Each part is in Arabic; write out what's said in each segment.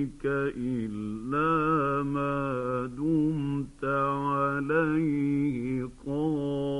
إليك إلا ما دمت عليه قائما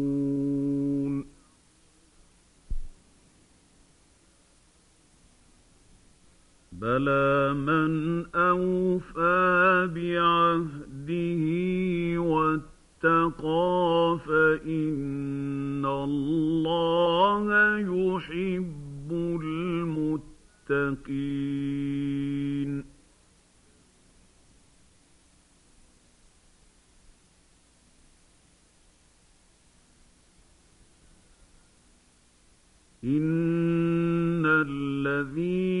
بلى من أوفى بعهده واتقى فإن الله يحب المتقين. إن الذين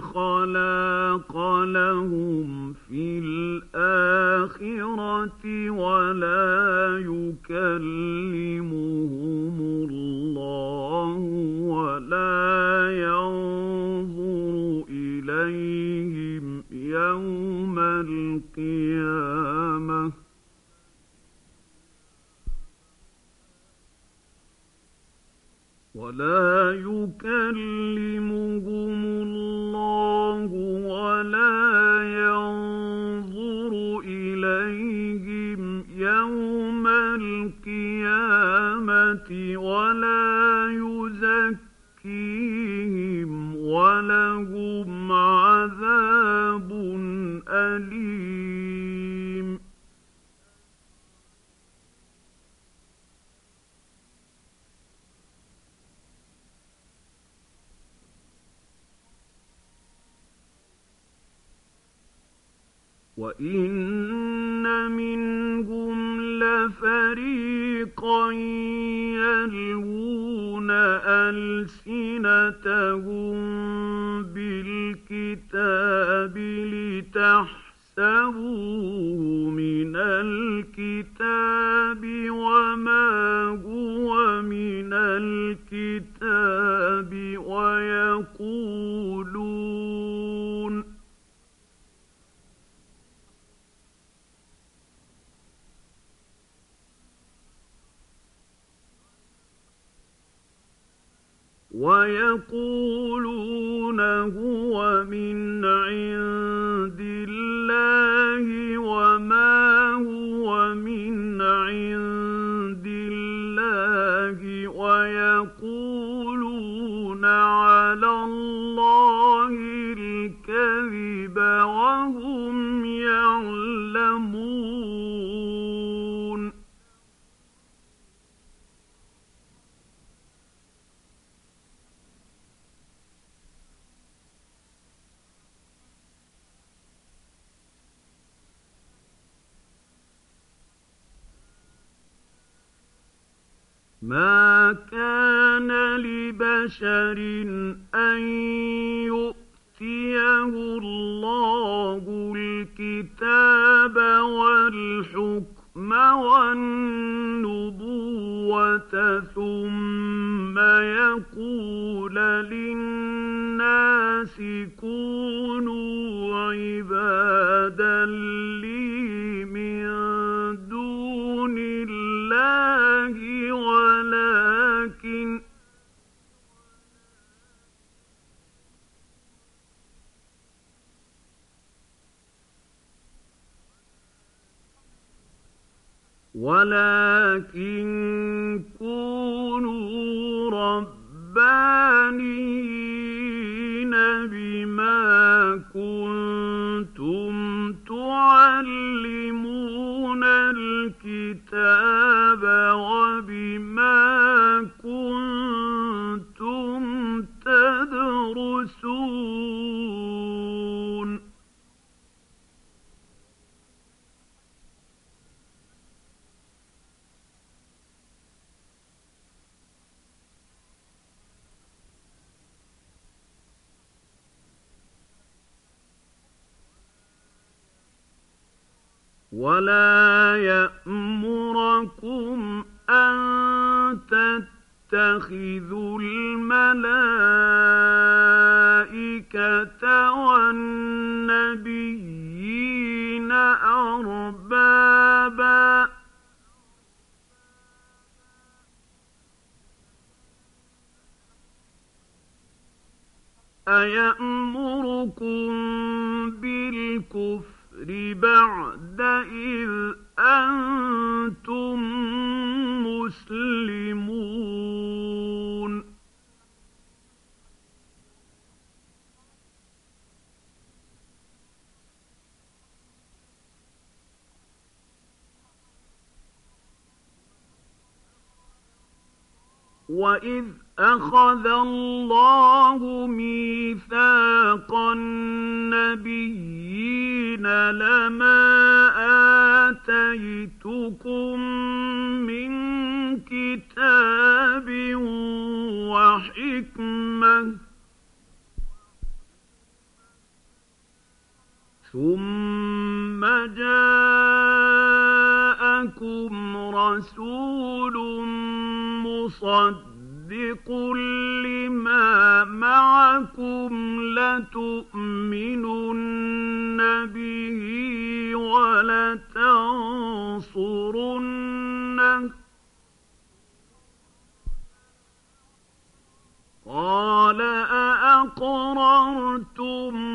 خلاق لهم في الآخرة ولا يكلمهم الله ولا ينظر إليهم يوم القيامة. ولا يكلمهم الله ويقولون هو من عند والنبوة ثم يقول للناس كونوا عبادا ولكن وإذ أخذ الله ميثاق النبيين لما آتيتكم من كتاب وحكمة ثم جاءكم رسول مصدق لما معكم لتؤمنن به ولتنصرنه قال أأقررتم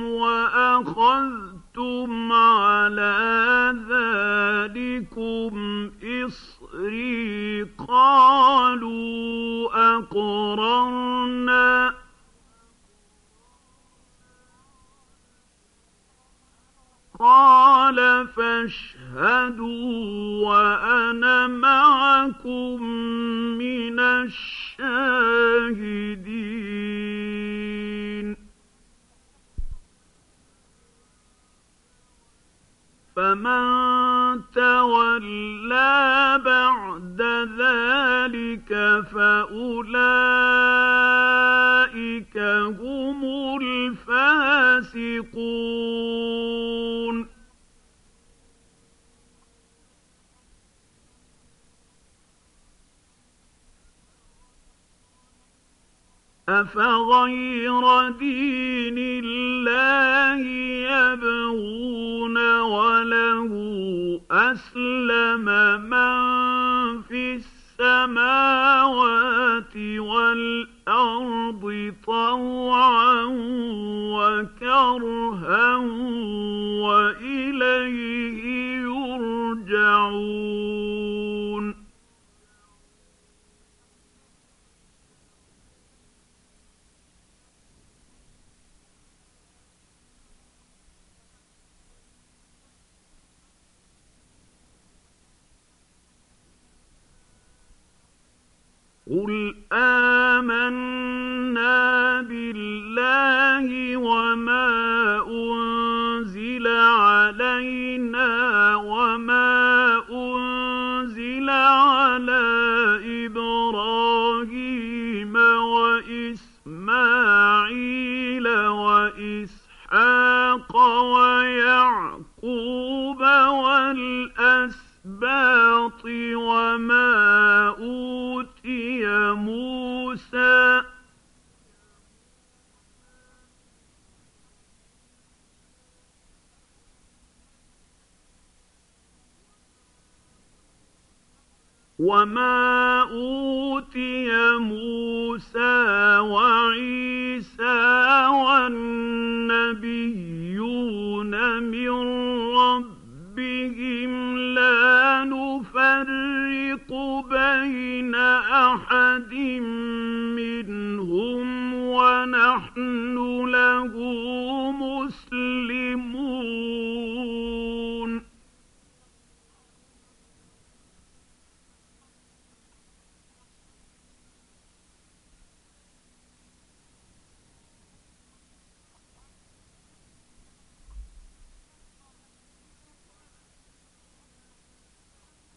وأخذتم على ذلكم إصري قالوا أقررنا. قال فاشهدوا وأنا معكم من الشاهدين. فمن تولى بعد ذلك فأولئك هم الفاسقون. أفغير دين الله يبغون أسلم من في السماوات والأرض طوعا وكرها وإليه يرجعون. قل آمنا بالله وما أنزل علينا وما أنزل على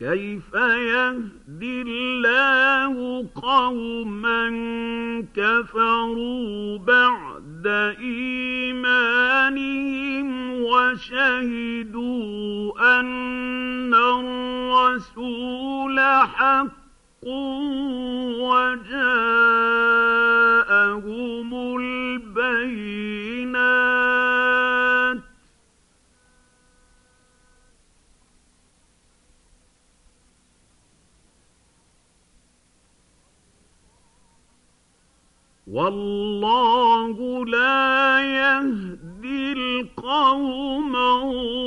كيف يهدي الله قوما كفروا بعد إيمانهم وشهدوا أن الرسول حق وجاءهم البينات والله لا يهدي القوم الظالمين.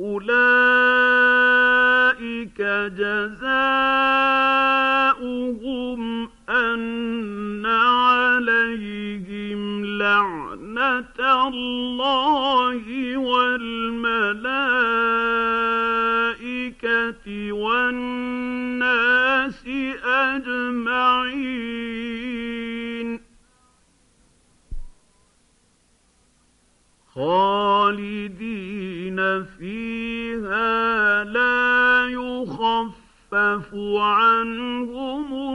أولئك الله والملائكة والناس أجمعين. خالدين فيها لا يخفف عنهم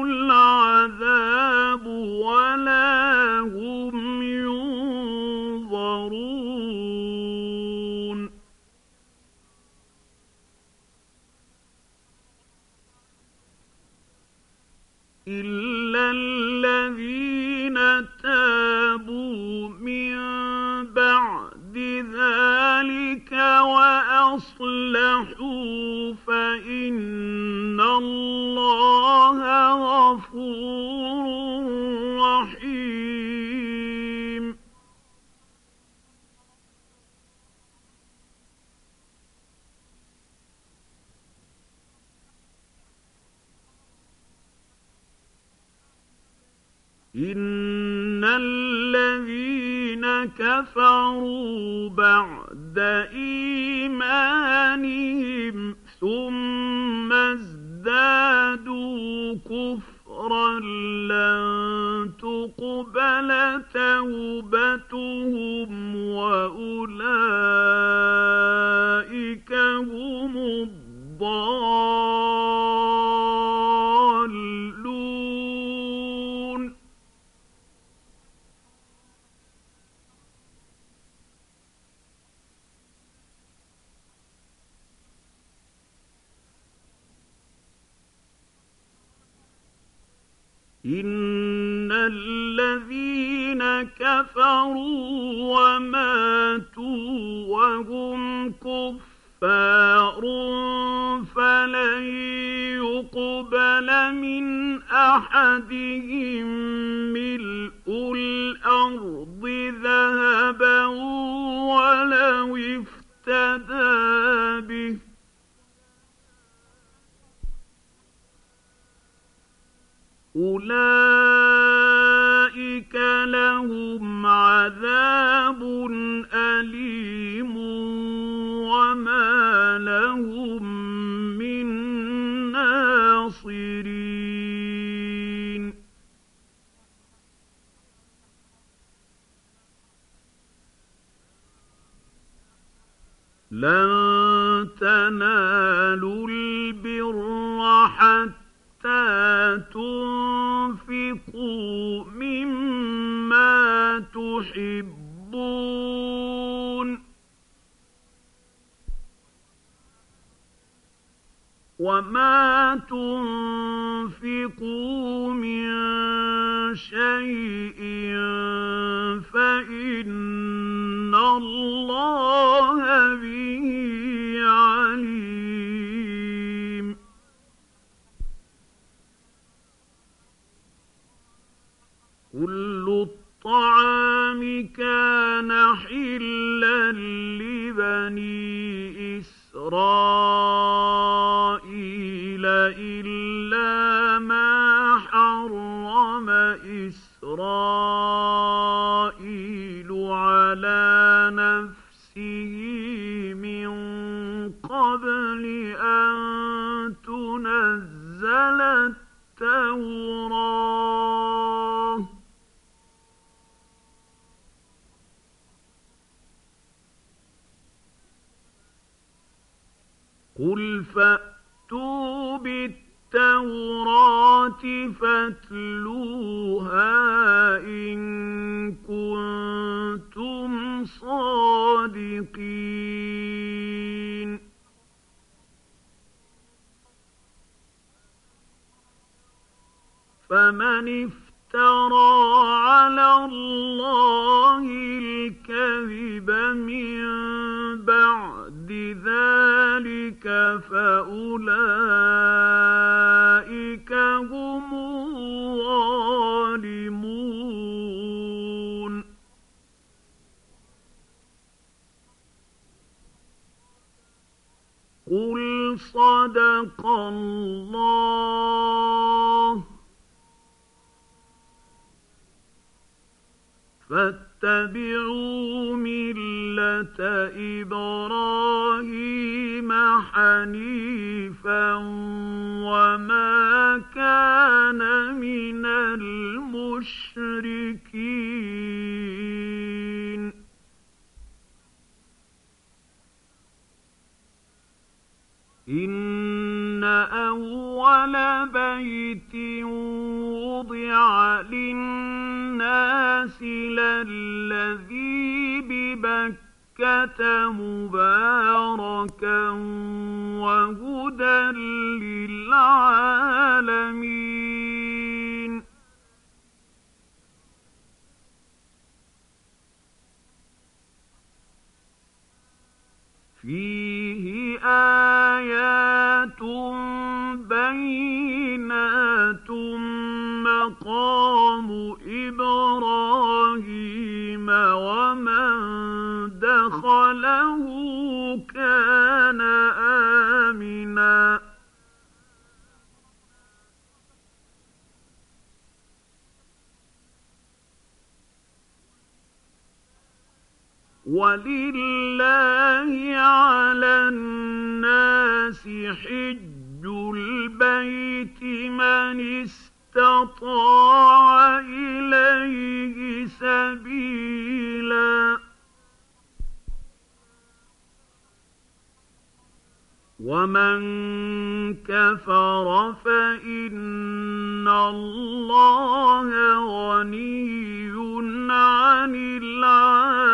الضالون. إن الذين كفروا وماتوا وهم كفار أحدهم ملء الأرض ذهبا ولو افتدى به. أولئك لن تنالوا البر حتى تنفقوا مما تحبون. وما تنفقوا من شيء فإن الله الطعام كان حلا لبني إسرائيل. فاتبعوا ملة إبراهيم حنيفا وما كان من المشركين إن أول بيت للذي ببكة مباركا وهدى للعالمين. فيه آيات بينات مقام إبراهيم ومن دخله كان آمنا. ولله على الناس حج البيت من استطاع إليه سبيلا. ومن كفر فإن الله غني عن العالمين.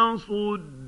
لم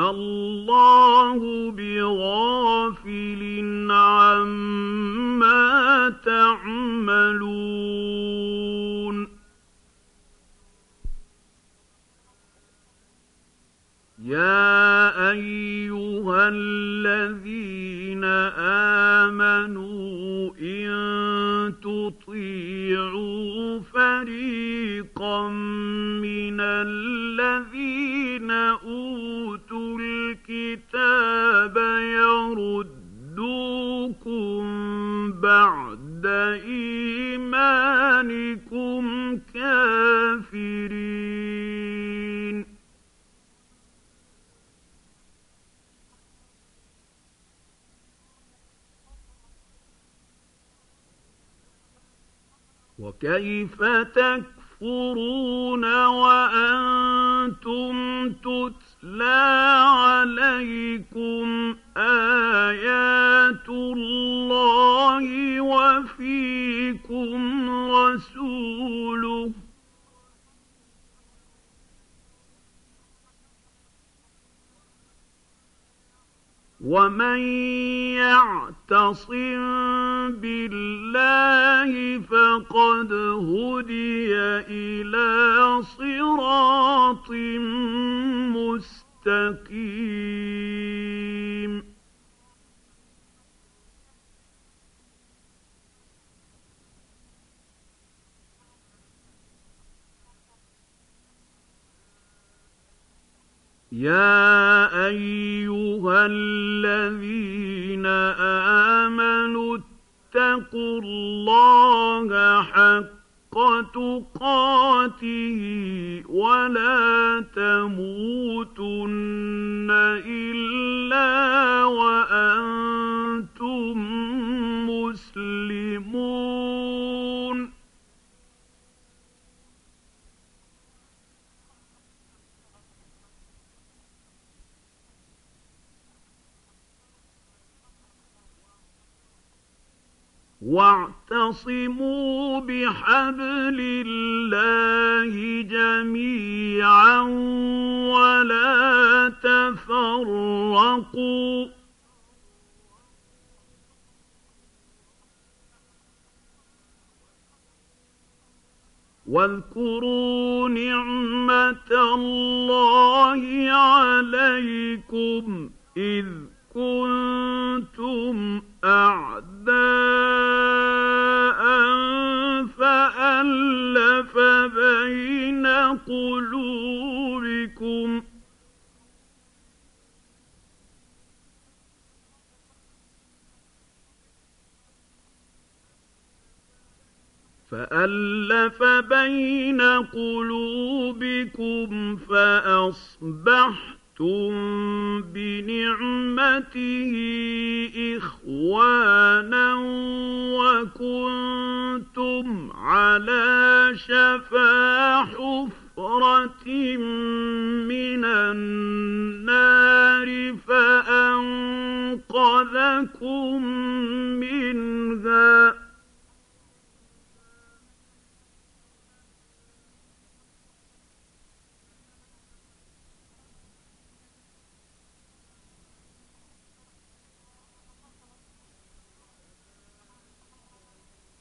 وما الله بغافل عما تعملون يا ايها الذين امنوا ان تطيعوا فريقا وكيف تكفرون وأنتم تتلى عليكم آيات الله وفيكم رسوله ومن يعتصم بالله فقد هدي إلى صراط مستقيم. يا أيها الذين اتقوا الله حق تقاته ولا تموتن إلا وأنتم واعتصموا بحبل الله جميعا ولا تفرقوا. واذكروا نعمة الله عليكم إذ كنتم أعداء قلوبكم فألف بين قلوبكم فأصبحتم بنعمته إخوانا وكنتم على شفا حفرة من النار فأنقذكم منها.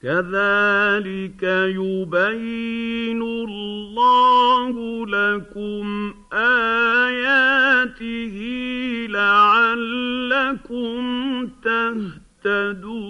كذلك يبين الله لكم آياته لعلكم تهتدون.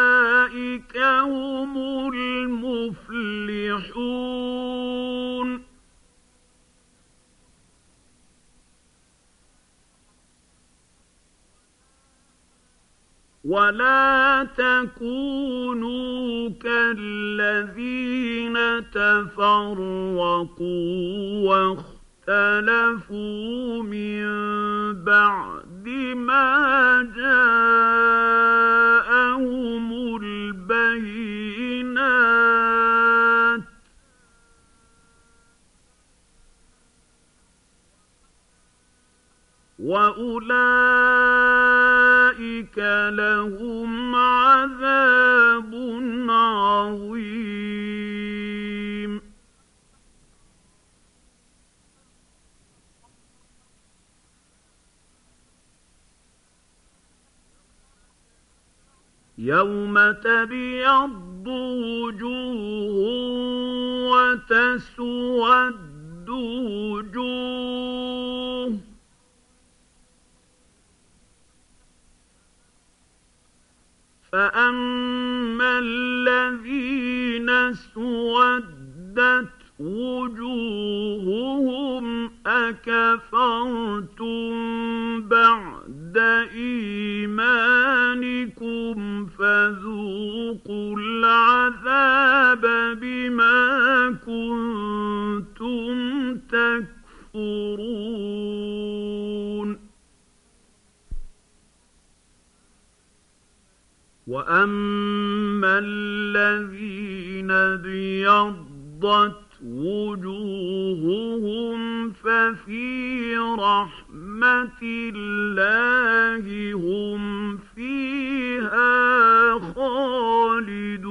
وأولئك هم المفلحون. ولا تكونوا كالذين تفرقوا واختلفوا من بعد ما جاءهم وأولئك لهم عذاب عظيم. يوم تبيض وجوه وتسود وجوه فأما الذين اسودت وجوههم أكفرتم بعد إيمانكم فذوقوا العذاب بما وأما الذين ابيضت وجوههم ففي رحمة الله هم فيها خالدون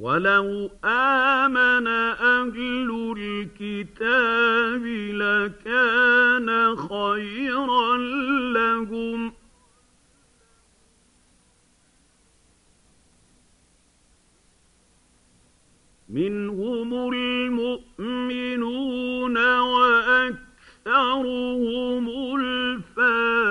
ولو آمن أهل الكتاب لكان خيرا لهم منهم المؤمنون وأكثرهم الفاسقون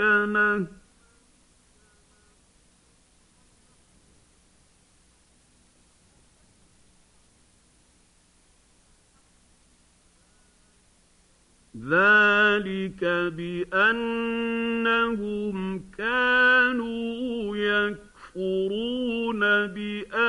المسكنه ذلك بأنهم كانوا يكفرون بآيات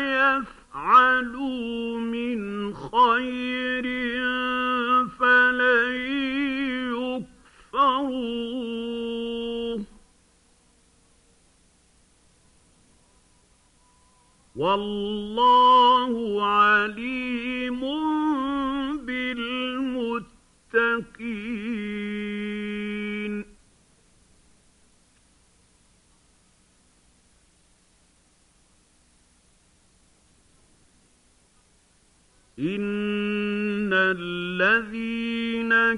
يفعلوا من خير فلن يكفروه والله عليم بالمتقين إن الذين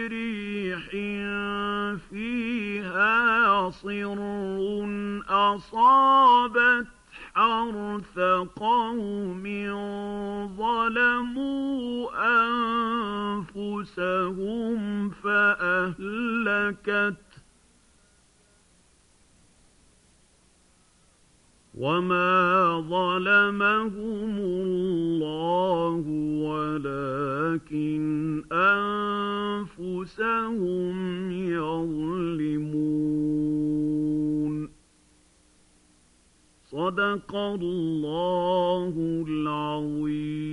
صر أصابت حرث قوم ظلموا أنفسهم فأهلكت وما ظلمهم الله ولكن أنفسهم يظلمون. صدق الله العظيم.